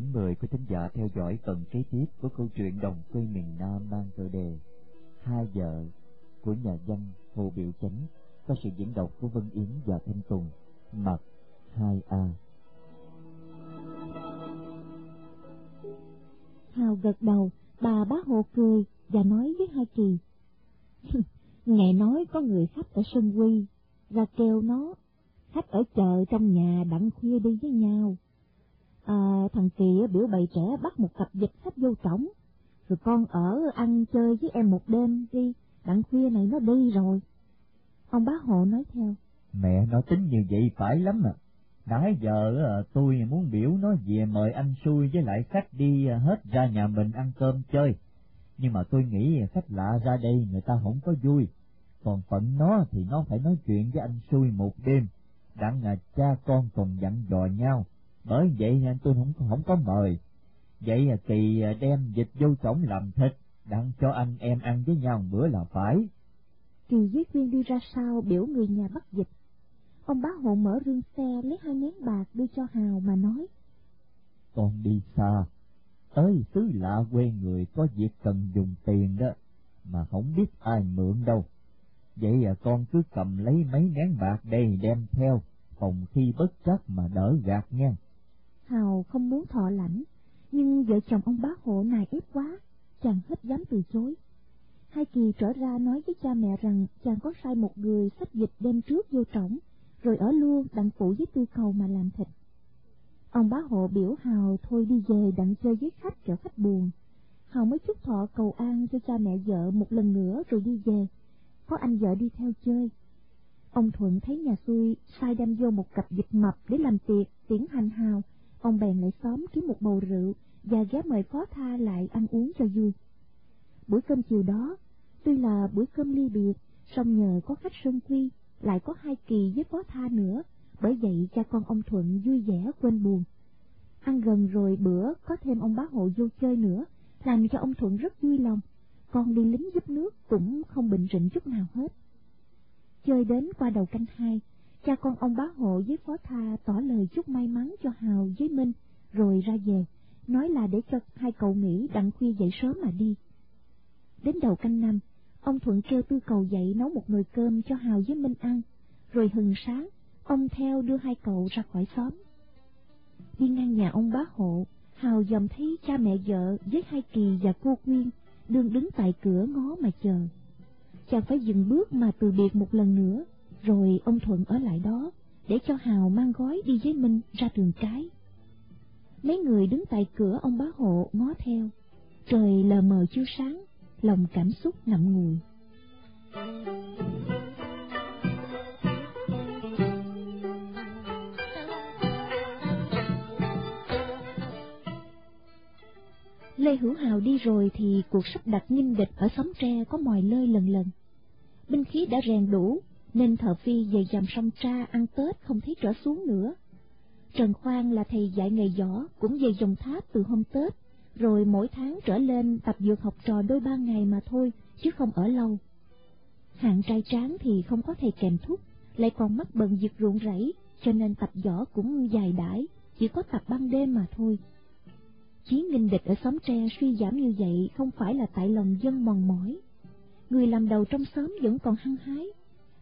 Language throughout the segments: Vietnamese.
kính mời quý thính giả theo dõi phần kế tiếp của câu chuyện đồng quê miền Nam mang tựa đề Hai vợ của nhà văn Hồ Biểu Chánh có sự diễn đọc của Vân Yến và Thanh Tùng, mặt 2A. Hào gật đầu, bà bá Hồ cười và nói với Hai Kỳ. Nghe nói có người khách ở sân quy, ra kêu nó, khách ở chợ trong nhà đặng khuya đi với nhau. À, thằng Kỳ biểu bày trẻ bắt một cặp dịch khách vô cổng, rồi con ở ăn chơi với em một đêm đi, đặng khuya này nó đi rồi. Ông bá hộ nói theo. Mẹ nó tính như vậy phải lắm à. Nãy giờ ờ, tôi muốn biểu nó về mời anh xui với lại khách đi ờ, hết ra nhà mình ăn cơm chơi. Nhưng mà tôi nghĩ khách lạ ra đây người ta không có vui. Còn phận nó thì nó phải nói chuyện với anh xui một đêm. Đặng là cha con còn dặn dò nhau. Bởi vậy anh tôi không không có mời. Vậy kỳ đem dịch vô trống làm thịt, đặng cho anh em ăn với nhau bữa là phải. Kỳ với viên đi ra sau biểu người nhà bắt dịch. Ông bá hộ mở rương xe lấy hai nén bạc đưa cho Hào mà nói. Con đi xa, tới xứ lạ quê người có việc cần dùng tiền đó, mà không biết ai mượn đâu. Vậy à con cứ cầm lấy mấy nén bạc đây đem theo, phòng khi bất trắc mà đỡ gạt nha. Hào không muốn thọ lãnh, nhưng vợ chồng ông bá hộ này ép quá, chàng hết dám từ chối. Hai Kỳ trở ra nói với cha mẹ rằng chàng có sai một người sách dịch đem trước vô trỏng, rồi ở luôn đặng phụ với tư cầu mà làm thịt. Ông bá hộ biểu Hào thôi đi về đặng chơi với khách kẻo khách buồn. Hào mới chúc thọ cầu an cho cha mẹ vợ một lần nữa rồi đi về. Có anh vợ đi theo chơi. Ông Thuận thấy nhà xui sai đem vô một cặp dịch mập để làm tiệc, tiễn hành Hào. Ông bèn lại xóm kiếm một bầu rượu và ghé mời phó tha lại ăn uống cho vui. Buổi cơm chiều đó, tuy là bữa cơm ly biệt, song nhờ có khách sơn quy, lại có hai kỳ với phó tha nữa, bởi vậy cha con ông Thuận vui vẻ quên buồn. Ăn gần rồi bữa có thêm ông bá hộ vô chơi nữa, làm cho ông Thuận rất vui lòng. Con đi lính giúp nước cũng không bệnh rịnh chút nào hết. Chơi đến qua đầu canh hai, cha con ông bá hộ với phó tha tỏ lời chúc may mắn cho Hào với Minh, rồi ra về, nói là để cho hai cậu nghỉ đặng khuya dậy sớm mà đi. Đến đầu canh năm, ông Thuận kêu tư cầu dậy nấu một nồi cơm cho Hào với Minh ăn, rồi hừng sáng, ông theo đưa hai cậu ra khỏi xóm. Đi ngang nhà ông bá hộ, Hào dòm thấy cha mẹ vợ với hai kỳ và cô Quyên đương đứng tại cửa ngó mà chờ. Chàng phải dừng bước mà từ biệt một lần nữa, rồi ông Thuận ở lại đó, để cho Hào mang gói đi với Minh ra đường cái. Mấy người đứng tại cửa ông bá hộ ngó theo, trời lờ mờ chưa sáng, lòng cảm xúc ngậm ngùi. Lê Hữu Hào đi rồi thì cuộc sắp đặt nghinh địch ở xóm tre có mòi lơi lần lần. Binh khí đã rèn đủ, nên thợ phi về dằm sông tra ăn Tết không thấy trở xuống nữa. Trần Khoan là thầy dạy nghề võ cũng về dòng tháp từ hôm Tết, rồi mỗi tháng trở lên tập dược học trò đôi ba ngày mà thôi, chứ không ở lâu. Hạng trai tráng thì không có thầy kèm thúc, lại còn mắc bận việc ruộng rẫy, cho nên tập võ cũng dài đãi, chỉ có tập ban đêm mà thôi. Chí nghinh địch ở xóm tre suy giảm như vậy không phải là tại lòng dân mòn mỏi. Người làm đầu trong xóm vẫn còn hăng hái.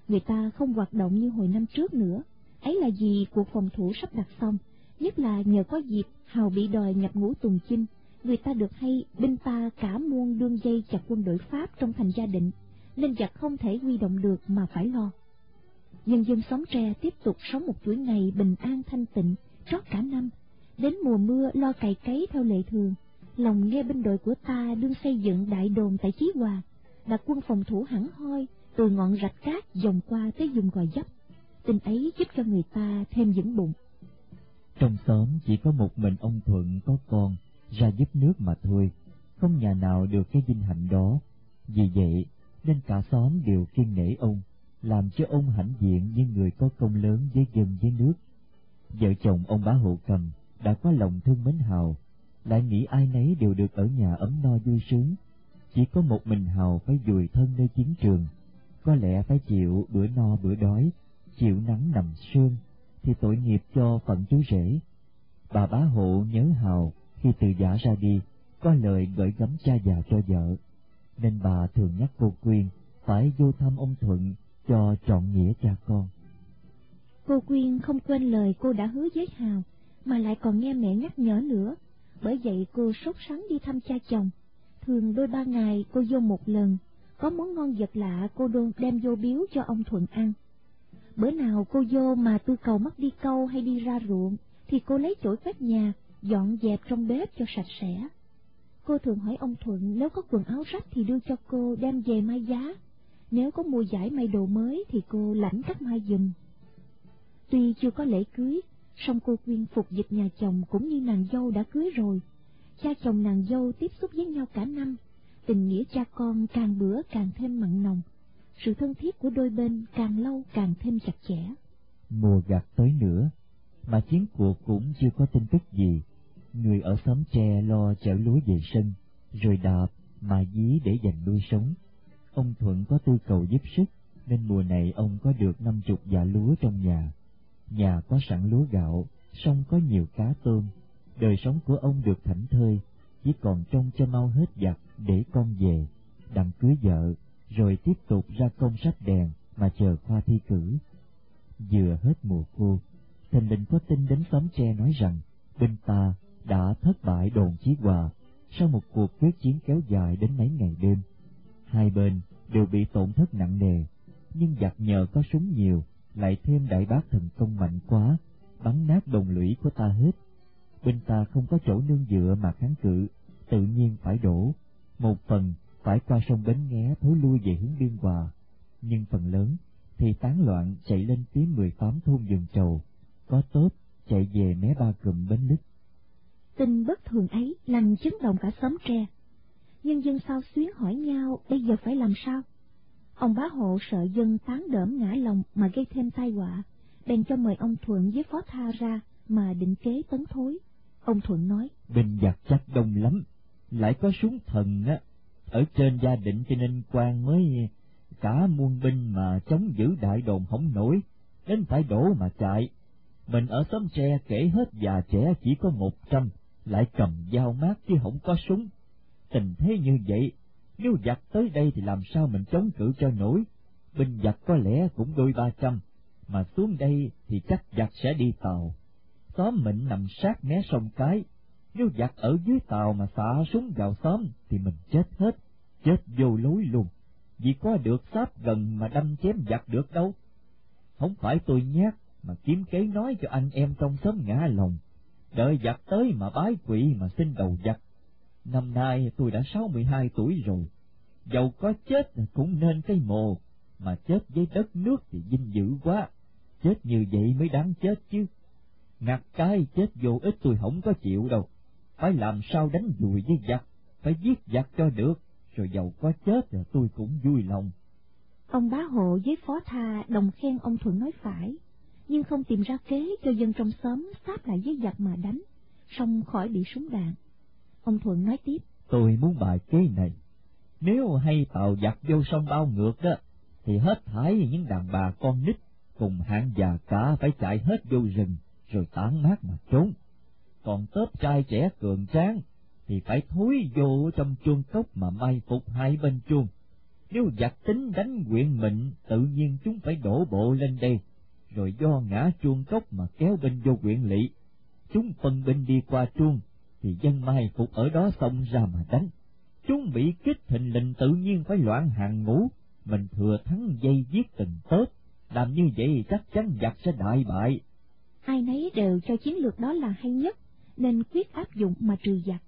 Người ta không hoạt động như hồi năm trước nữa. Ấy là vì cuộc phòng thủ sắp đặt xong, nhất là nhờ có dịp Hào bị đòi nhập ngũ tùng chinh, người ta được hay binh ta cả muôn đương dây chặt quân đội Pháp trong thành gia định, nên giặc không thể huy động được mà phải lo. Nhân dân xóm tre tiếp tục sống một chuỗi ngày bình an thanh tịnh, trót cả năm, đến mùa mưa lo cày cấy theo lệ thường, lòng nghe binh đội của ta đương xây dựng đại đồn tại Chí Hòa, đặt quân phòng thủ hẳn hoi từ ngọn rạch cát dòng qua tới vùng gò dấp. Tin ấy giúp cho người ta thêm vững bụng. Trong xóm chỉ có một mình ông Thuận có con ra giúp nước mà thôi, không nhà nào được cái vinh hạnh đó. Vì vậy nên cả xóm đều kiên nể ông, làm cho ông hãnh diện như người có công lớn với dân với nước. Vợ chồng ông bá hộ cầm đã có lòng thương mến Hào, lại nghĩ ai nấy đều được ở nhà ấm no vui sướng. Chỉ có một mình Hào phải dùi thân nơi chiến trường, có lẽ phải chịu bữa no bữa đói, chịu nắng nằm sương, thì tội nghiệp cho phận chú rể. Bà bá hộ nhớ Hào Khi từ giả ra đi, có lời gửi gắm cha già cho vợ, nên bà thường nhắc cô Quyên phải vô thăm ông Thuận cho trọn nghĩa cha con. Cô Quyên không quên lời cô đã hứa với Hào, mà lại còn nghe mẹ nhắc nhở nữa, bởi vậy cô sốt sắng đi thăm cha chồng. Thường đôi ba ngày cô vô một lần, có món ngon vật lạ cô đôn đem vô biếu cho ông Thuận ăn. Bữa nào cô vô mà tư cầu mất đi câu hay đi ra ruộng, thì cô lấy chổi quét nhà, dọn dẹp trong bếp cho sạch sẽ. Cô thường hỏi ông Thuận nếu có quần áo rách thì đưa cho cô đem về mai giá, nếu có mua giải may đồ mới thì cô lãnh cắt mai dùm. Tuy chưa có lễ cưới, song cô quyên phục dịch nhà chồng cũng như nàng dâu đã cưới rồi. Cha chồng nàng dâu tiếp xúc với nhau cả năm, tình nghĩa cha con càng bữa càng thêm mặn nồng, sự thân thiết của đôi bên càng lâu càng thêm chặt chẽ. Mùa gặt tới nữa, mà chiến cuộc cũng chưa có tin tức gì. Người ở xóm tre lo chở lúa về sân, rồi đạp mà dí để dành nuôi sống. Ông Thuận có tư cầu giúp sức, nên mùa này ông có được năm chục dạ lúa trong nhà. Nhà có sẵn lúa gạo, song có nhiều cá tôm. Đời sống của ông được thảnh thơi, chỉ còn trông cho mau hết giặc để con về, đặng cưới vợ, rồi tiếp tục ra công sách đèn mà chờ khoa thi cử. Vừa hết mùa khô, thành định có tin đến xóm tre nói rằng bên ta đã thất bại đồn chí hòa sau một cuộc quyết chiến kéo dài đến mấy ngày đêm. Hai bên đều bị tổn thất nặng nề, nhưng giặc nhờ có súng nhiều, lại thêm đại bác thần công mạnh quá, bắn nát đồng lũy của ta hết. Bên ta không có chỗ nương dựa mà kháng cự, tự nhiên phải đổ. Một phần phải qua sông Bến Nghé thối lui về hướng biên hòa, nhưng phần lớn thì tán loạn chạy lên phía mười tám thôn rừng trầu, có tốt chạy về mé ba cụm bến lức. Tin bất thường ấy làm chấn động cả xóm tre. Nhân dân sao xuyến hỏi nhau bây giờ phải làm sao? Ông bá hộ sợ dân tán đỡm ngã lòng mà gây thêm tai họa, bèn cho mời ông Thuận với phó tha ra mà định kế tấn thối. Ông Thuận nói, Binh giặc chắc đông lắm, lại có súng thần á, ở trên gia định cho nên quan mới cả muôn binh mà chống giữ đại đồn không nổi, đến phải đổ mà chạy. Mình ở xóm tre kể hết già trẻ chỉ có một trăm, lại cầm dao mát chứ không có súng. Tình thế như vậy, nếu giặc tới đây thì làm sao mình chống cự cho nổi? Binh giặc có lẽ cũng đôi ba trăm, mà xuống đây thì chắc giặc sẽ đi tàu. Xóm mình nằm sát mé sông cái, nếu giặc ở dưới tàu mà xả súng vào xóm thì mình chết hết, chết vô lối luôn, vì có được sát gần mà đâm chém giặc được đâu. Không phải tôi nhát mà kiếm kế nói cho anh em trong xóm ngã lòng, đợi giặc tới mà bái quỷ mà xin đầu giặc. Năm nay tôi đã sáu mươi hai tuổi rồi, dầu có chết cũng nên cái mồ, mà chết với đất nước thì vinh dự quá, chết như vậy mới đáng chết chứ. Ngặt cái chết vô ích tôi không có chịu đâu, phải làm sao đánh dùi với giặc, phải giết giặc cho được, rồi dầu có chết rồi tôi cũng vui lòng. Ông bá hộ với phó tha đồng khen ông Thuận nói phải, nhưng không tìm ra kế cho dân trong xóm sáp lại với giặc mà đánh, xong khỏi bị súng đạn. Ông Thuận nói tiếp, Tôi muốn bài kế này, nếu hay tàu giặc vô sông bao ngược đó, thì hết thải những đàn bà con nít cùng hạng già cả phải chạy hết vô rừng, rồi tán mát mà trốn. Còn tớp trai trẻ cường tráng thì phải thối vô trong chuông cốc mà mai phục hai bên chuông. Nếu giặc tính đánh quyện mịn, tự nhiên chúng phải đổ bộ lên đây, rồi do ngã chuông cốc mà kéo binh vô quyện lỵ. Chúng phân binh đi qua chuông, thì dân mai phục ở đó xông ra mà đánh. Chúng bị kích thình lình tự nhiên phải loạn hàng ngũ, mình thừa thắng dây giết từng tớp, làm như vậy chắc chắn giặc sẽ đại bại. ai nấy đều cho chiến lược đó là hay nhất, nên quyết áp dụng mà trừ giặc.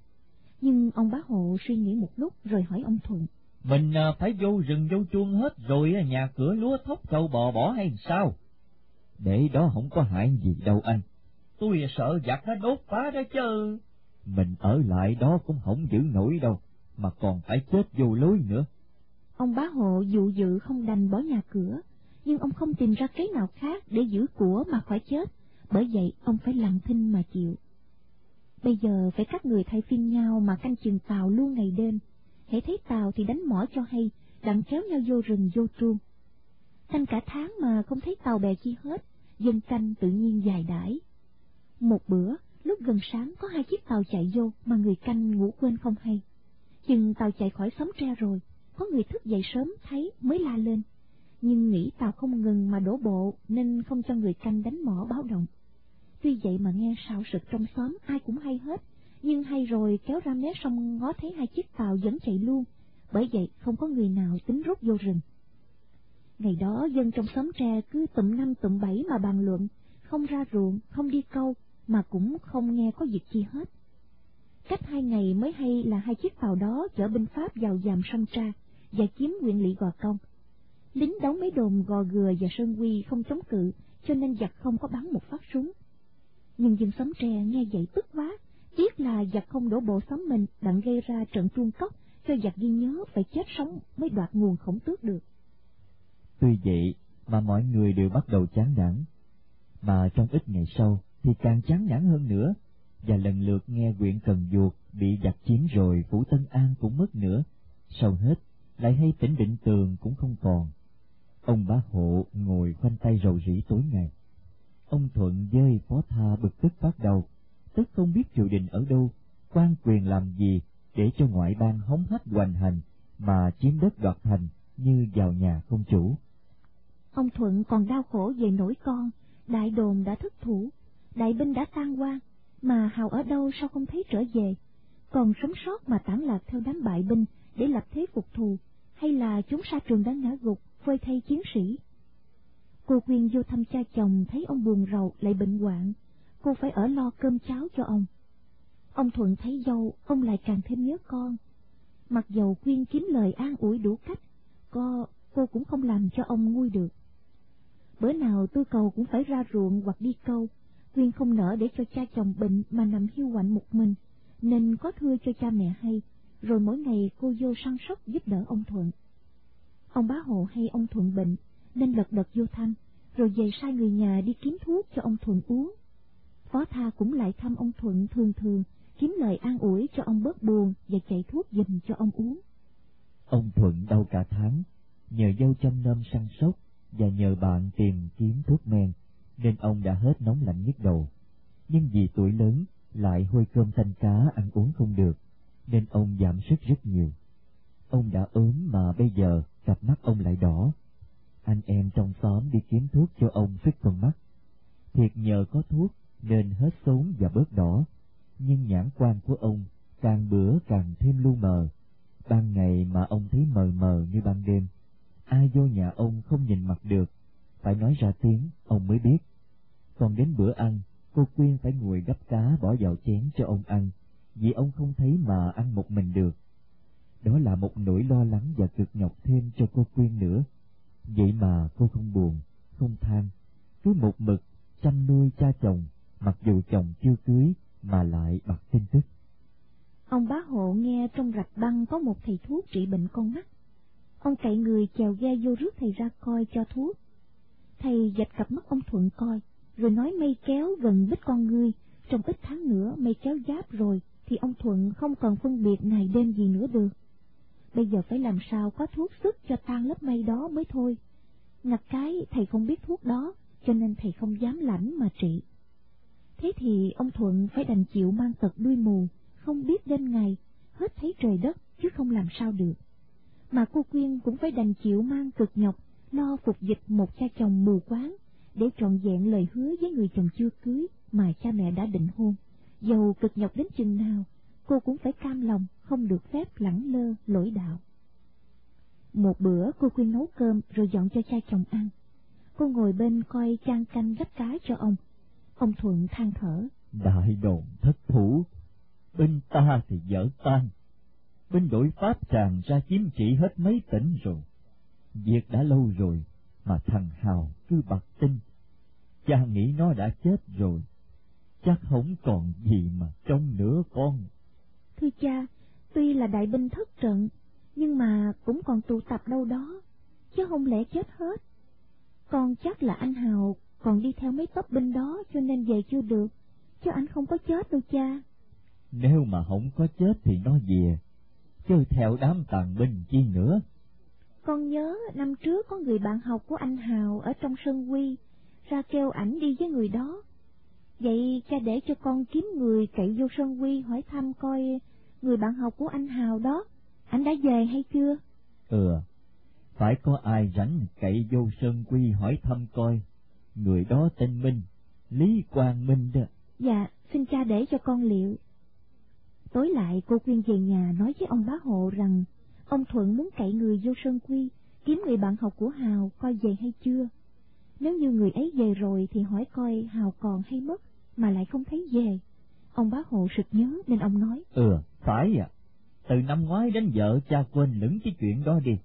Nhưng ông bá hộ suy nghĩ một lúc rồi hỏi ông Thuận, Mình à, phải vô rừng vô chuông hết rồi nhà cửa lúa thóc trâu bò bỏ hay sao? Để đó không có hại gì đâu anh. Tôi sợ giặc nó đốt phá đó chứ. Mình ở lại đó cũng không giữ nổi đâu, mà còn phải chết vô lối nữa. Ông bá hộ dụ dự không đành bỏ nhà cửa, nhưng ông không tìm ra kế nào khác để giữ của mà khỏi chết, bởi vậy ông phải làm thinh mà chịu. Bây giờ phải các người thay phiên nhau mà canh chừng tàu luôn ngày đêm, hãy thấy tàu thì đánh mỏ cho hay, đặng kéo nhau vô rừng vô truông. Canh cả tháng mà không thấy tàu bè chi hết, dân canh tự nhiên dài đãi. Một bữa, Lúc gần sáng có hai chiếc tàu chạy vô mà người canh ngủ quên không hay. Chừng tàu chạy khỏi sóng tre rồi, có người thức dậy sớm thấy mới la lên. Nhưng nghĩ tàu không ngừng mà đổ bộ nên không cho người canh đánh mỏ báo động. Tuy vậy mà nghe sao sực trong xóm ai cũng hay hết, nhưng hay rồi kéo ra mé sông ngó thấy hai chiếc tàu vẫn chạy luôn, bởi vậy không có người nào tính rút vô rừng. Ngày đó dân trong xóm tre cứ tụm năm tụm bảy mà bàn luận, không ra ruộng, không đi câu, mà cũng không nghe có việc chi hết. Cách hai ngày mới hay là hai chiếc tàu đó chở binh Pháp vào dàm sông Tra và chiếm huyện lỵ Gò Công. Lính đóng mấy đồn Gò Gừa và Sơn Quy không chống cự, cho nên giặc không có bắn một phát súng. Nhưng dân xóm tre nghe vậy tức quá, tiếc là giặc không đổ bộ xóm mình đặng gây ra trận chuông cốc cho giặc ghi nhớ phải chết sống mới đoạt nguồn khổng tước được. Tuy vậy mà mọi người đều bắt đầu chán nản, mà trong ít ngày sau thì càng chán nản hơn nữa, và lần lượt nghe huyện Cần Duột bị giặc chiếm rồi Phủ Tân An cũng mất nữa, sau hết lại hay tỉnh Định Tường cũng không còn. Ông bá hộ ngồi khoanh tay rầu rĩ tối ngày. Ông Thuận dơi phó tha bực tức bắt đầu, tức không biết triều đình ở đâu, quan quyền làm gì để cho ngoại bang hống hết hoành hành mà chiếm đất đoạt thành như vào nhà không chủ. Ông Thuận còn đau khổ về nỗi con, đại đồn đã thất thủ, đại binh đã tan quan, mà Hào ở đâu sao không thấy trở về, còn sống sót mà tản lạc theo đám bại binh để lập thế phục thù, hay là chúng sa trường đã ngã gục, phơi thay chiến sĩ. Cô Quyên vô thăm cha chồng thấy ông buồn rầu lại bệnh hoạn, cô phải ở lo cơm cháo cho ông. Ông Thuận thấy dâu, ông lại càng thêm nhớ con. Mặc dầu Quyên kiếm lời an ủi đủ cách, cô, cô cũng không làm cho ông nguôi được. Bữa nào tôi cầu cũng phải ra ruộng hoặc đi câu, Quyên không nỡ để cho cha chồng bệnh mà nằm hiu quạnh một mình, nên có thưa cho cha mẹ hay, rồi mỗi ngày cô vô săn sóc giúp đỡ ông Thuận. Ông bá hộ hay ông Thuận bệnh, nên lật đật vô thăm, rồi về sai người nhà đi kiếm thuốc cho ông Thuận uống. Phó Tha cũng lại thăm ông Thuận thường thường, kiếm lời an ủi cho ông bớt buồn và chạy thuốc giùm cho ông uống. Ông Thuận đau cả tháng, nhờ dâu chăm nom săn sóc và nhờ bạn tìm kiếm thuốc men, nên ông đã hết nóng lạnh nhức đầu. Nhưng vì tuổi lớn, lại hôi cơm thanh cá ăn uống không được, nên ông giảm sức rất nhiều. Ông đã ốm mà bây giờ cặp mắt ông lại đỏ. Anh em trong xóm đi kiếm thuốc cho ông sức con mắt. Thiệt nhờ có thuốc nên hết sốn và bớt đỏ, nhưng nhãn quan của ông càng bữa càng thêm lu mờ. Ban ngày mà ông thấy mờ mờ như ban đêm, ai vô nhà ông không nhìn mặt được, phải nói ra tiếng ông mới biết. Còn đến bữa ăn, cô Quyên phải ngồi gấp cá bỏ vào chén cho ông ăn, vì ông không thấy mà ăn một mình được. Đó là một nỗi lo lắng và cực nhọc thêm cho cô Quyên nữa. Vậy mà cô không buồn, không than, cứ một mực chăm nuôi cha chồng, mặc dù chồng chưa cưới mà lại bật tin tức. Ông bá hộ nghe trong rạch băng có một thầy thuốc trị bệnh con mắt. Ông cậy người chèo ghe vô rước thầy ra coi cho thuốc. Thầy dạch cặp mắt ông Thuận coi, rồi nói mây kéo gần bích con ngươi, trong ít tháng nữa mây kéo giáp rồi, thì ông Thuận không còn phân biệt ngày đêm gì nữa được. Bây giờ phải làm sao có thuốc sức cho tan lớp mây đó mới thôi. Ngặt cái thầy không biết thuốc đó, cho nên thầy không dám lãnh mà trị. Thế thì ông Thuận phải đành chịu mang tật đuôi mù, không biết đêm ngày, hết thấy trời đất chứ không làm sao được. Mà cô Quyên cũng phải đành chịu mang cực nhọc, lo phục dịch một cha chồng mù quáng, để trọn vẹn lời hứa với người chồng chưa cưới mà cha mẹ đã định hôn. Dầu cực nhọc đến chừng nào, cô cũng phải cam lòng, không được phép lẳng lơ, lỗi đạo. Một bữa cô khuyên nấu cơm rồi dọn cho cha chồng ăn. Cô ngồi bên coi chan canh gấp cá cho ông. Ông Thuận than thở. Đại đồn thất thủ, bên ta thì dở tan. bên đội Pháp tràn ra chiếm chỉ hết mấy tỉnh rồi. Việc đã lâu rồi, mà thằng Hào cứ bật tin. Cha nghĩ nó đã chết rồi, chắc không còn gì mà trông nữa con. Thưa cha, tuy là đại binh thất trận, nhưng mà cũng còn tụ tập đâu đó, chứ không lẽ chết hết. Con chắc là anh Hào còn đi theo mấy tốp binh đó cho nên về chưa được, chứ anh không có chết đâu cha. Nếu mà không có chết thì nó về, chứ theo đám tàn binh chi nữa. Con nhớ năm trước có người bạn học của anh Hào ở trong sân quy, ra kêu ảnh đi với người đó. Vậy cha để cho con kiếm người cậy vô Sơn Quy hỏi thăm coi người bạn học của anh Hào đó, anh đã về hay chưa? Ừ, phải có ai rảnh cậy vô Sơn Quy hỏi thăm coi, người đó tên Minh, Lý Quang Minh đó. Dạ, xin cha để cho con liệu. Tối lại cô khuyên về nhà nói với ông bá hộ rằng ông Thuận muốn cậy người vô Sơn Quy, kiếm người bạn học của Hào coi về hay chưa. Nếu như người ấy về rồi thì hỏi coi Hào còn hay mất, mà lại không thấy về. Ông bá hộ sực nhớ nên ông nói. Ừ, phải à. Từ năm ngoái đến giờ cha quên lửng cái chuyện đó đi.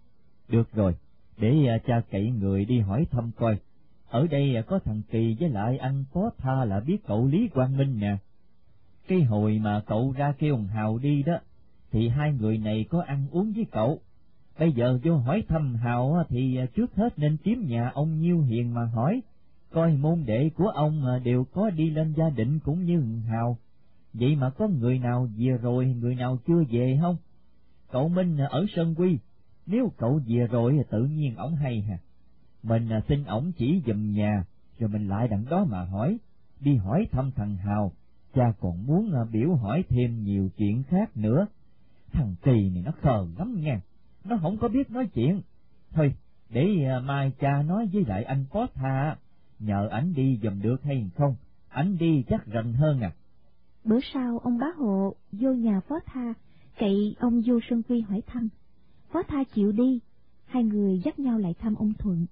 Được rồi, để à, cha cậy người đi hỏi thăm coi. Ở đây à, có thằng Kỳ với lại anh Phó Tha là biết cậu Lý Quang Minh nè. Cái hồi mà cậu ra kêu ông Hào đi đó, thì hai người này có ăn uống với cậu. Bây giờ vô hỏi thăm Hào thì à, trước hết nên kiếm nhà ông Nhiêu Hiền mà hỏi, coi môn đệ của ông đều có đi lên gia định cũng như Hào. Vậy mà có người nào về rồi, người nào chưa về không? Cậu Minh ở Sơn Quy, nếu cậu về rồi tự nhiên ổng hay hà. Mình xin ổng chỉ dùm nhà, rồi mình lại đặng đó mà hỏi, đi hỏi thăm thằng Hào, cha còn muốn à, biểu hỏi thêm nhiều chuyện khác nữa. Thằng Kỳ này nó khờ lắm nha, nó không có biết nói chuyện. Thôi, để à, mai cha nói với lại anh Phó Tha, nhờ ảnh đi dùm được hay không, ảnh đi chắc rành hơn à. Bữa sau ông bá hộ vô nhà Phó Tha, cậy ông vô Sơn Quy hỏi thăm. Phó Tha chịu đi, hai người dắt nhau lại thăm ông Thuận.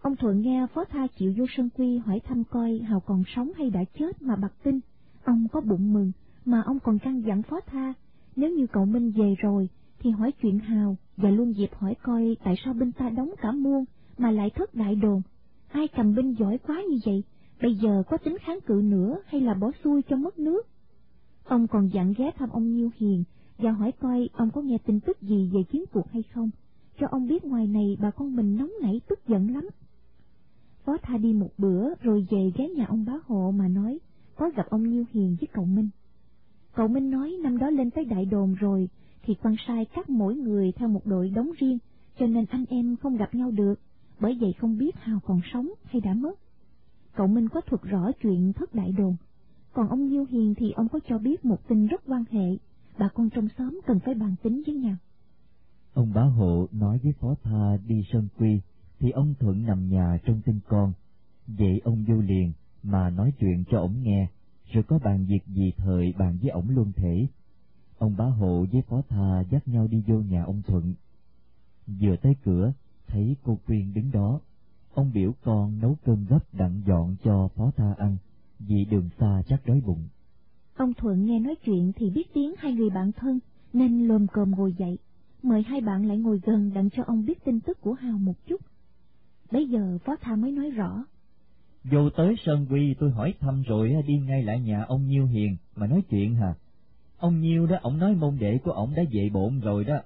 Ông Thuận nghe Phó Tha chịu vô Sơn Quy hỏi thăm coi Hào còn sống hay đã chết mà bạc tin. Ông có bụng mừng, mà ông còn căn dặn Phó Tha, nếu như cậu Minh về rồi, thì hỏi chuyện Hào, và luôn dịp hỏi coi tại sao binh ta đóng cả muôn, mà lại thất đại đồn. Ai cầm binh giỏi quá như vậy, bây giờ có tính kháng cự nữa hay là bỏ xuôi cho mất nước? Ông còn dặn ghé thăm ông Nhiêu Hiền và hỏi coi ông có nghe tin tức gì về chiến cuộc hay không, cho ông biết ngoài này bà con mình nóng nảy tức giận lắm. Phó Tha đi một bữa rồi về ghé nhà ông bá hộ mà nói có gặp ông Nhiêu Hiền với cậu Minh. Cậu Minh nói năm đó lên tới đại đồn rồi thì quan sai cắt mỗi người theo một đội đóng riêng, cho nên anh em không gặp nhau được, bởi vậy không biết Hào còn sống hay đã mất. Cậu Minh có thuật rõ chuyện thất đại đồn, còn ông Nhiêu Hiền thì ông có cho biết một tin rất quan hệ, bà con trong xóm cần phải bàn tính với nhau. Ông bá hộ nói với Phó Tha đi Sơn Quy, thì ông Thuận nằm nhà trong tin con. Vậy ông vô liền mà nói chuyện cho ổng nghe, rồi có bàn việc gì thời bàn với ổng luôn thể. Ông bá hộ với Phó Tha dắt nhau đi vô nhà ông Thuận. Vừa tới cửa, thấy cô Quyên đứng đó. Ông biểu con nấu cơm gấp đặng dọn cho Phó Tha ăn, vì đường xa chắc đói bụng. Ông Thuận nghe nói chuyện thì biết tiếng hai người bạn thân, nên lồm cồm ngồi dậy, mời hai bạn lại ngồi gần đặng cho ông biết tin tức của Hào một chút. Bây giờ Phó Tha mới nói rõ. Vô tới Sơn Quy tôi hỏi thăm rồi đi ngay lại nhà ông Nhiêu Hiền mà nói chuyện hả? Ông Nhiêu đó, ông nói môn đệ của ông đã về bộn rồi đó.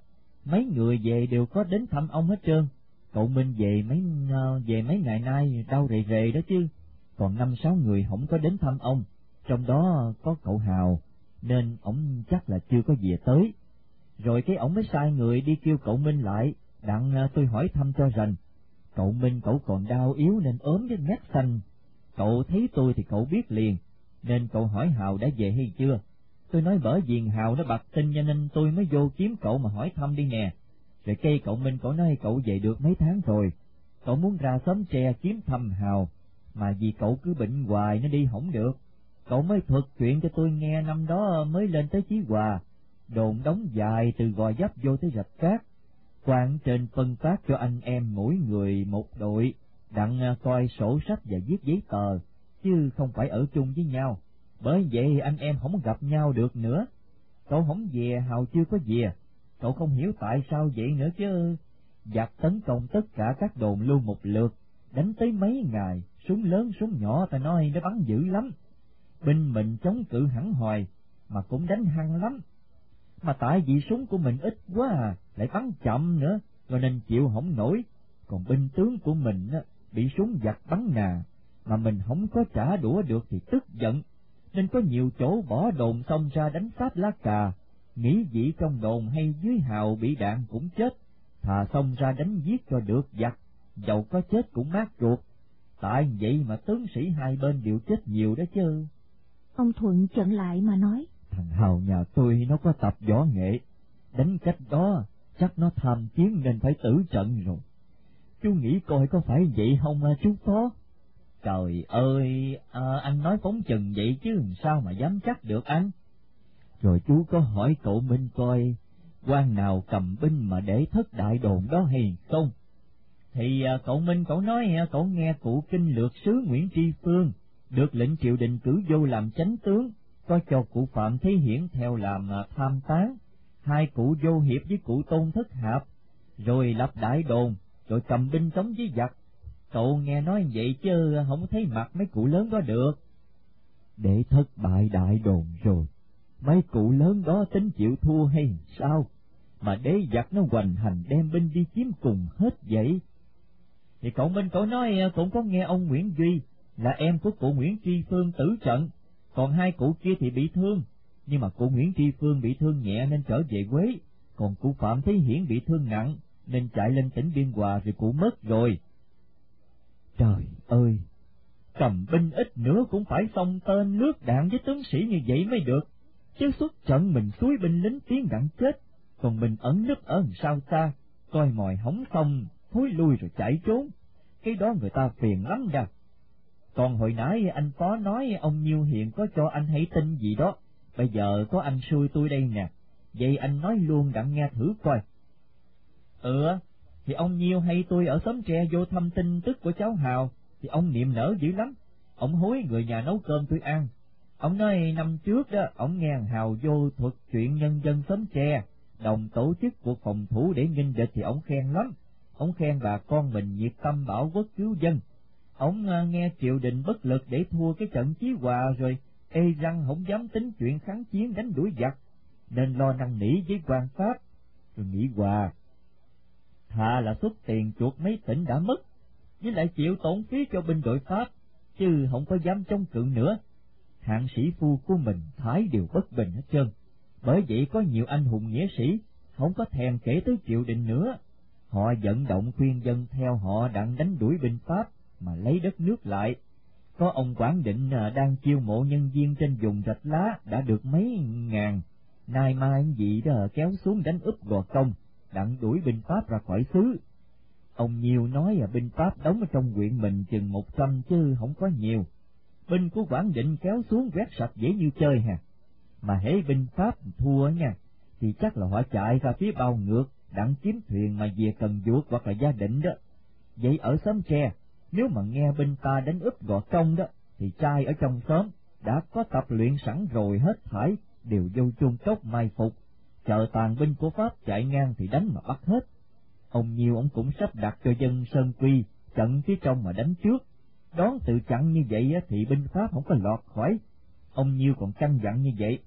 Mấy người về đều có đến thăm ông hết trơn. Cậu Minh về mấy ờ, về mấy ngày nay đau rề rề đó chứ. Còn năm sáu người không có đến thăm ông, trong đó có cậu Hào, nên ông chắc là chưa có về tới. Rồi cái ông mới sai người đi kêu cậu Minh lại, đặng ờ, tôi hỏi thăm cho rành. Cậu Minh cậu còn đau yếu nên ốm với nét xanh. Cậu thấy tôi thì cậu biết liền, nên cậu hỏi Hào đã về hay chưa. Tôi nói bởi vì Hào nó bật tin cho nên tôi mới vô kiếm cậu mà hỏi thăm đi nè. Rồi cây cậu Minh cậu nói cậu về được mấy tháng rồi. Cậu muốn ra sớm tre kiếm thăm Hào, mà vì cậu cứ bệnh hoài nó đi không được. Cậu mới thuật chuyện cho tôi nghe năm đó mới lên tới Chí Hòa, đồn đóng dài từ gò dấp vô tới rạch cát. quan trên phân phát cho anh em mỗi người một đội, đặng à, coi sổ sách và viết giấy tờ, chứ không phải ở chung với nhau. Bởi vậy anh em không gặp nhau được nữa. Cậu không về, Hào chưa có về. Cậu không hiểu tại sao vậy nữa chứ. Giặc tấn công tất cả các đồn luôn một lượt, đánh tới mấy ngày, súng lớn súng nhỏ ta nói nó bắn dữ lắm. Binh mình chống cự hẳn hoài, mà cũng đánh hăng lắm. Mà tại vì súng của mình ít quá à, lại bắn chậm nữa, rồi nên chịu không nổi. Còn binh tướng của mình á, bị súng giặc bắn nà, mà mình không có trả đũa được thì tức giận, nên có nhiều chỗ bỏ đồn xong ra đánh sát lá cà, nghĩ dĩ trong đồn hay dưới hào bị đạn cũng chết, thà xong ra đánh giết cho được giặc, dầu có chết cũng mát ruột. tại vậy mà tướng sĩ hai bên đều chết nhiều đó chứ. Ông Thuận chận lại mà nói. Thằng Hào nhà tôi nó có tập võ nghệ, đánh cách đó chắc nó tham chiến nên phải tử trận rồi. Chú nghĩ coi có phải vậy không à, chú Phó? Trời ơi, à, anh nói phóng chừng vậy chứ sao mà dám chắc được anh? Rồi chú có hỏi cậu Minh coi, quan nào cầm binh mà để thất đại đồn đó hay không? Thì à, cậu Minh cậu nói à, cậu nghe cụ kinh lược sứ Nguyễn Tri Phương, được lệnh triều đình cử vô làm chánh tướng, có cho cụ Phạm Thế Hiển theo làm à, tham tán, hai cụ vô hiệp với cụ Tôn Thất Hạp, rồi lập đại đồn, rồi cầm binh chống với giặc. Cậu nghe nói vậy chứ không thấy mặt mấy cụ lớn đó được. Để thất bại đại đồn rồi, mấy cụ lớn đó tính chịu thua hay sao? Mà đế giặc nó hoành hành đem binh đi chiếm cùng hết vậy. Thì cậu Minh cậu nói à, cũng có nghe ông Nguyễn Duy là em của cụ Nguyễn Tri Phương tử trận, còn hai cụ kia thì bị thương, nhưng mà cụ Nguyễn Tri Phương bị thương nhẹ nên trở về Quế, còn cụ Phạm Thế Hiển bị thương nặng nên chạy lên tỉnh Biên Hòa rồi cụ mất rồi. Trời ơi, cầm binh ít nữa cũng phải xông tên nước đạn với tướng sĩ như vậy mới được, chứ xuất trận mình suối binh lính tiến đặng chết, còn mình ẩn nấp ở sau ta coi mòi hóng xong, thối lui rồi chạy trốn, cái đó người ta phiền lắm ra. Còn hồi nãy anh Phó nói ông Nhiêu Hiện có cho anh hãy tin gì đó, bây giờ có anh xui tôi đây nè, vậy anh nói luôn đặng nghe thử coi. Ừ, thì ông Nhiêu hay tôi ở xóm tre vô thăm tin tức của cháu Hào, thì ông niệm nở dữ lắm, ông hối người nhà nấu cơm tôi ăn. Ông nói năm trước đó, ông nghe Hào vô thuật chuyện nhân dân xóm tre, đồng tổ chức cuộc phòng thủ để nghinh địch thì ông khen lắm. Ông khen bà con mình nhiệt tâm bảo quốc cứu dân. Ông à, nghe triều đình bất lực để thua cái trận chí hòa rồi, ê răng không dám tính chuyện kháng chiến đánh đuổi giặc, nên lo năng nỉ với quan pháp, rồi nghĩ hòa. Thà là xuất tiền chuột mấy tỉnh đã mất, với lại chịu tổn phí cho binh đội Pháp, chứ không có dám chống cự nữa. Hạng sĩ phu của mình thái đều bất bình hết trơn, bởi vậy có nhiều anh hùng nghĩa sĩ, không có thèm kể tới triều đình nữa. Họ vận động khuyên dân theo họ đặng đánh đuổi binh Pháp mà lấy đất nước lại. Có ông quản Định à, đang chiêu mộ nhân viên trên vùng rạch lá đã được mấy ngàn, nay mai gì đó kéo xuống đánh úp gò công, đặng đuổi binh Pháp ra khỏi xứ. Ông nhiều nói là binh Pháp đóng ở trong huyện mình chừng một trăm chứ không có nhiều. Binh của Quảng Định kéo xuống quét sạch dễ như chơi hà. Mà hễ binh Pháp thua nha, thì chắc là họ chạy ra phía bao ngược, đặng kiếm thuyền mà về cần Duột hoặc là gia định đó. Vậy ở xóm tre, nếu mà nghe binh ta đánh úp gò công đó, thì trai ở trong xóm đã có tập luyện sẵn rồi hết thải, đều vô chung cốc mai phục, chờ tàn binh của Pháp chạy ngang thì đánh mà bắt hết. Ông nhiều ông cũng sắp đặt cho dân Sơn Quy, trận phía trong mà đánh trước, đón tự chặn như vậy thì binh Pháp không có lọt khỏi. Ông nhiêu còn căn dặn như vậy.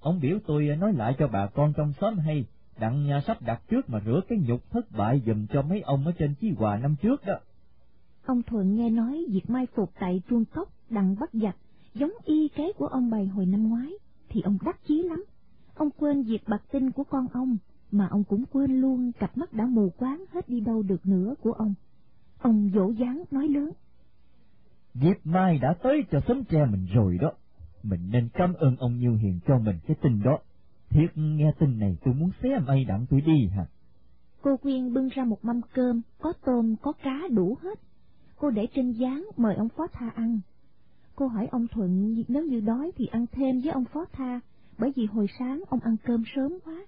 Ông biểu tôi nói lại cho bà con trong xóm hay, đặng sắp đặt trước mà rửa cái nhục thất bại dùm cho mấy ông ở trên Chí Hòa năm trước đó. Ông Thuận nghe nói việc mai phục tại Truông Cốc đặng bắt giặc giống y kế của ông bày hồi năm ngoái, thì ông đắc chí lắm. Ông quên việc bạc tinh của con ông, mà ông cũng quên luôn cặp mắt đã mù quáng hết đi đâu được nữa của ông. Ông dỗ dáng nói lớn. Dịp mai đã tới cho xóm tre mình rồi đó, mình nên cảm ơn ông Như Hiền cho mình cái tin đó. Thiệt nghe tin này tôi muốn xé mây đặng tôi đi hả? Cô Quyên bưng ra một mâm cơm, có tôm, có cá đủ hết. Cô để trên gián mời ông Phó Tha ăn. Cô hỏi ông Thuận nếu như đói thì ăn thêm với ông Phó Tha, bởi vì hồi sáng ông ăn cơm sớm quá.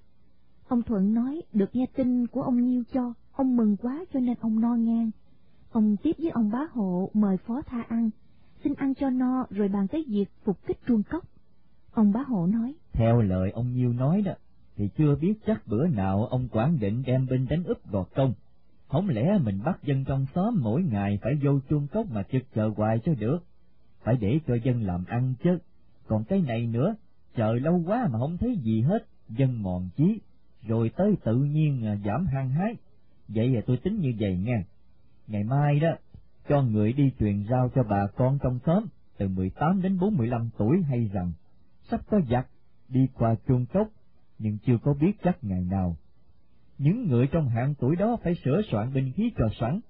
Ông Thuận nói được nghe tin của ông Nhiêu cho, ông mừng quá cho nên ông no ngang. Ông tiếp với ông bá hộ mời Phó Tha ăn, xin ăn cho no rồi bàn tới việc phục kích truông cốc. Ông bá hộ nói, Theo lời ông Nhiêu nói đó, thì chưa biết chắc bữa nào ông quản Định đem binh đánh úp gò công. Không lẽ mình bắt dân trong xóm mỗi ngày phải vô chuông cốc mà trực chờ hoài cho được, phải để cho dân làm ăn chứ. Còn cái này nữa, chờ lâu quá mà không thấy gì hết, dân mòn chí, rồi tới tự nhiên à, giảm hăng hái. Vậy là tôi tính như vậy nha. Ngày mai đó, cho người đi truyền giao cho bà con trong xóm, từ 18 đến 45 tuổi hay rằng, sắp có giặc, đi qua chuông cốc, nhưng chưa có biết chắc ngày nào. Những người trong hạng tuổi đó phải sửa soạn binh khí cho sẵn,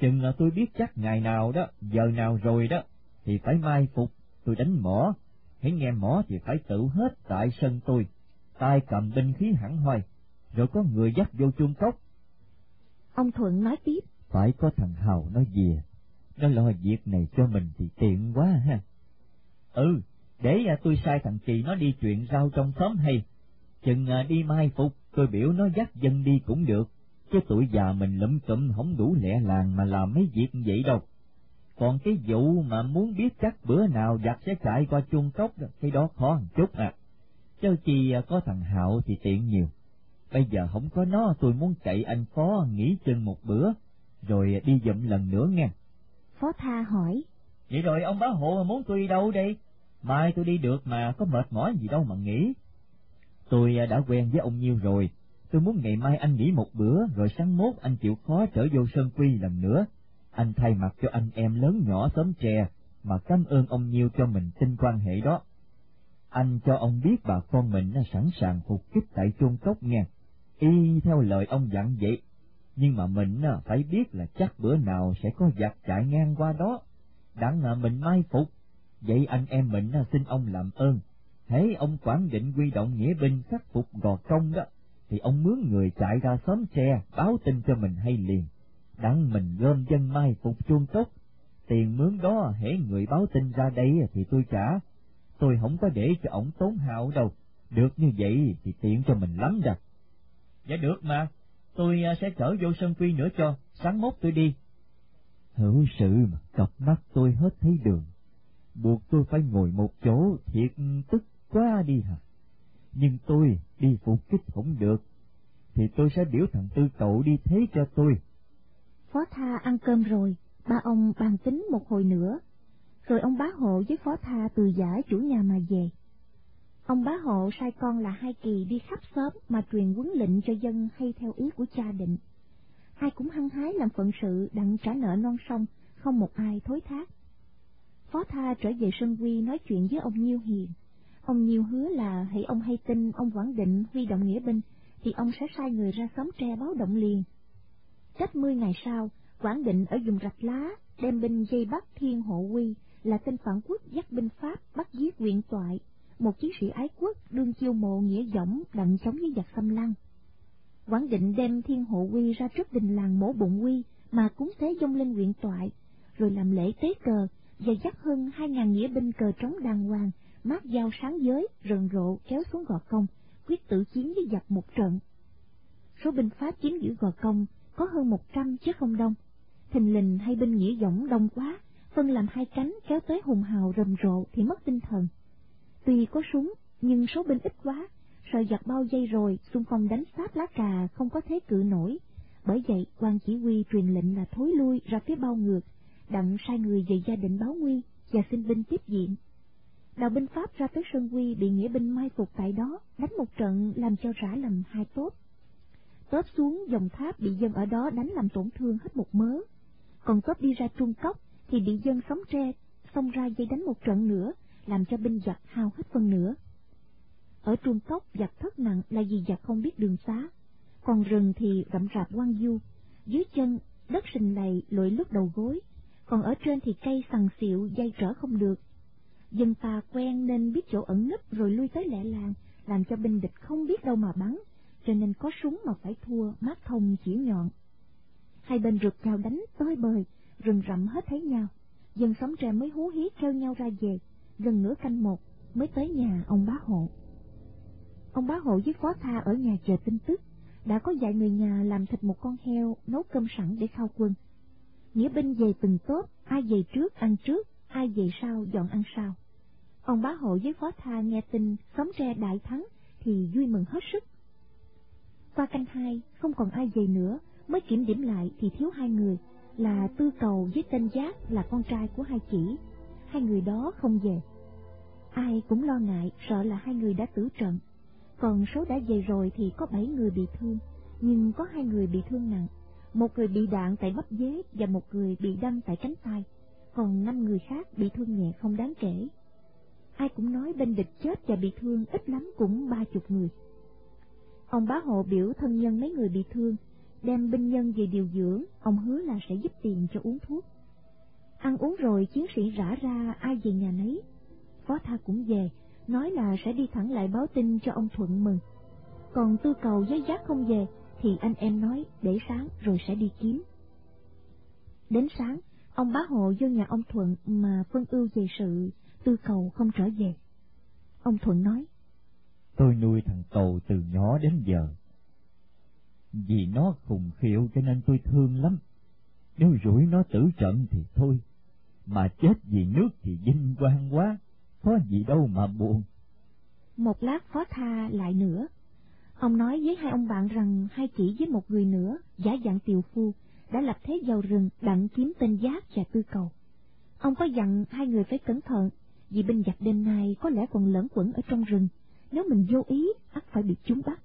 chừng là tôi biết chắc ngày nào đó, giờ nào rồi đó, thì phải mai phục, tôi đánh mỏ, hãy nghe mỏ thì phải tự hết tại sân tôi, tay cầm binh khí hẳn hoài, rồi có người dắt vô chuông cốc. Ông Thuận nói tiếp. Phải có thằng Hào nó về, nó lo việc này cho mình thì tiện quá ha. Ừ, để à, tôi sai thằng Kỳ nó đi chuyện rau trong xóm hay, chừng à, đi mai phục, tôi biểu nó dắt dân đi cũng được, chứ tuổi già mình lụm cụm không đủ lẹ làng mà làm mấy việc vậy đâu. Còn cái vụ mà muốn biết chắc bữa nào giặc sẽ chạy qua chuông cốc, cái đó khó một chút à. Chứ chi à, có thằng Hạo thì tiện nhiều. Bây giờ không có nó tôi muốn chạy anh Phó nghỉ chân một bữa, rồi đi dụm lần nữa nghe. Phó Tha hỏi. Vậy rồi ông bá hộ muốn tôi đi đâu đây? Mai tôi đi được mà có mệt mỏi gì đâu mà nghỉ. Tôi à, đã quen với ông Nhiêu rồi, tôi muốn ngày mai anh nghỉ một bữa rồi sáng mốt anh chịu khó trở vô Sơn Quy lần nữa. Anh thay mặt cho anh em lớn nhỏ xóm tre mà cảm ơn ông Nhiêu cho mình tin quan hệ đó. Anh cho ông biết bà con mình sẵn sàng phục kích tại chôn cốc nghe, y theo lời ông dặn vậy. Nhưng mà mình phải biết là chắc bữa nào sẽ có giặc chạy ngang qua đó, đặng mình mai phục. Vậy anh em mình xin ông làm ơn, thấy ông quản định quy động nghĩa binh khắc phục gò công đó, thì ông mướn người chạy ra xóm tre báo tin cho mình hay liền. Đặng mình gom dân mai phục chuông tốt, tiền mướn đó hễ người báo tin ra đây thì tôi trả, tôi không có để cho ổng tốn hao đâu, được như vậy thì tiện cho mình lắm rồi. Dạ được mà, tôi à, sẽ chở vô sân quy nữa cho, sáng mốt tôi đi. Hữu sự mà cặp mắt tôi hết thấy đường, buộc tôi phải ngồi một chỗ thiệt tức quá đi hả. Nhưng tôi đi phục kích không được, thì tôi sẽ biểu thằng Tư cậu đi thế cho tôi Phó Tha ăn cơm rồi, ba ông bàn tính một hồi nữa, rồi ông bá hộ với Phó Tha từ giải chủ nhà mà về. Ông bá hộ sai con là hai kỳ đi khắp xóm mà truyền huấn lệnh cho dân hay theo ý của cha định. Ai cũng hăng hái làm phận sự đặng trả nợ non sông, không một ai thối thác. Phó Tha trở về Sơn Quy nói chuyện với ông Nhiêu Hiền. Ông Nhiêu hứa là hãy ông hay tin ông Quảng Định huy động nghĩa binh, thì ông sẽ sai người ra xóm tre báo động liền. Cách mươi ngày sau, Quảng Định ở vùng Rạch Lá đem binh dây bắt Thiên Hộ Quy là tên phản quốc dắt binh Pháp bắt giết quyện Toại, một chiến sĩ ái quốc đương chiêu mộ nghĩa dõng đặng chống với giặc xâm lăng. Quảng Định đem Thiên Hộ Quy ra trước đình làng mổ bụng quy mà cúng tế dông lên huyện Toại, rồi làm lễ tế cờ và dắt hơn hai ngàn nghĩa binh cờ trống đàng hoàng, mát dao sáng giới, rần rộ kéo xuống gò công, quyết tự chiến với giặc một trận. Số binh Pháp chiếm giữ gò công có hơn một trăm chứ không đông. Thình lình hay binh nghĩa dõng đông quá, phân làm hai cánh kéo tới hùng hào rầm rộ thì mất tinh thần. Tuy có súng, nhưng số binh ít quá, sợ giặc bao dây rồi, xung phong đánh sát lá cà không có thế cự nổi. Bởi vậy, quan chỉ huy truyền lệnh là thối lui ra phía bao ngược, đặng sai người về gia đình báo nguy và xin binh tiếp diện. đào binh Pháp ra tới Sơn Quy bị nghĩa binh mai phục tại đó, đánh một trận làm cho rã lầm hai tốt tớp xuống dòng tháp bị dân ở đó đánh làm tổn thương hết một mớ. Còn tớp đi ra trung cốc thì bị dân sống tre, xông ra dây đánh một trận nữa, làm cho binh giặc hao hết phân nửa. Ở trung cốc giặc thất nặng là vì giặc không biết đường xá, còn rừng thì rậm rạp quang du, dưới chân đất sình lầy lội lướt đầu gối, còn ở trên thì cây sằng xịu dây trở không được. Dân ta quen nên biết chỗ ẩn nấp rồi lui tới lẻ làng, làm cho binh địch không biết đâu mà bắn, cho nên có súng mà phải thua mát thông chỉ nhọn. Hai bên rượt nhau đánh tới bời, rừng rậm hết thấy nhau, dân sống tre mới hú hí kêu nhau ra về, gần nửa canh một mới tới nhà ông bá hộ. Ông bá hộ với phó tha ở nhà chờ tin tức, đã có dạy người nhà làm thịt một con heo nấu cơm sẵn để khao quân. Nghĩa binh về từng tốt, ai về trước ăn trước, ai về sau dọn ăn sau. Ông bá hộ với phó tha nghe tin sống tre đại thắng thì vui mừng hết sức. Qua canh hai, không còn ai về nữa, mới kiểm điểm lại thì thiếu hai người, là Tư Cầu với tên Giác là con trai của hai chỉ. Hai người đó không về. Ai cũng lo ngại, sợ là hai người đã tử trận. Còn số đã về rồi thì có bảy người bị thương, nhưng có hai người bị thương nặng. Một người bị đạn tại bắp dế và một người bị đâm tại cánh tay, còn năm người khác bị thương nhẹ không đáng kể. Ai cũng nói bên địch chết và bị thương ít lắm cũng ba chục người. Ông bá hộ biểu thân nhân mấy người bị thương, đem binh nhân về điều dưỡng, ông hứa là sẽ giúp tiền cho uống thuốc. Ăn uống rồi chiến sĩ rã ra ai về nhà nấy. Phó Tha cũng về, nói là sẽ đi thẳng lại báo tin cho ông Thuận mừng. Còn tư cầu với giác không về, thì anh em nói để sáng rồi sẽ đi kiếm. Đến sáng, ông bá hộ vô nhà ông Thuận mà phân ưu về sự tư cầu không trở về. Ông Thuận nói, Tôi nuôi thằng cầu từ nhỏ đến giờ. Vì nó khùng khiệu cho nên tôi thương lắm. Nếu rủi nó tử trận thì thôi, mà chết vì nước thì vinh quang quá, có gì đâu mà buồn. Một lát phó tha lại nữa. Ông nói với hai ông bạn rằng hai chỉ với một người nữa, giả dạng tiều phu, đã lập thế giàu rừng đặng kiếm tên giáp và tư cầu. Ông có dặn hai người phải cẩn thận, vì binh giặc đêm nay có lẽ còn lẫn quẩn ở trong rừng, nếu mình vô ý, ắt phải bị chúng bắt.